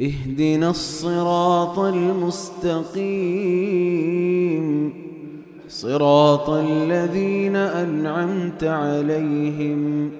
اهدنا الصراط المستقيم. صراط الذين أنعمت عليهم.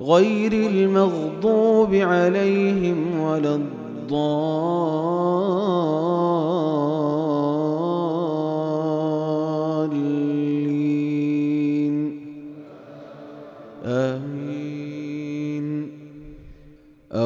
غير المغضوب عليهم ولا الضالين.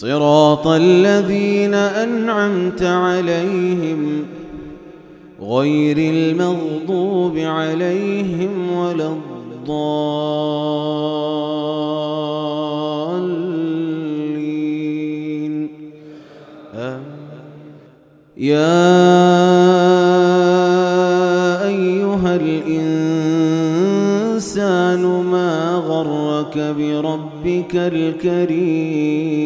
صراط الذين أنعمت عليهم غير المغضوب عليهم ولا الضالين. يا أيها الإنسان ما غرك بربك الكريم؟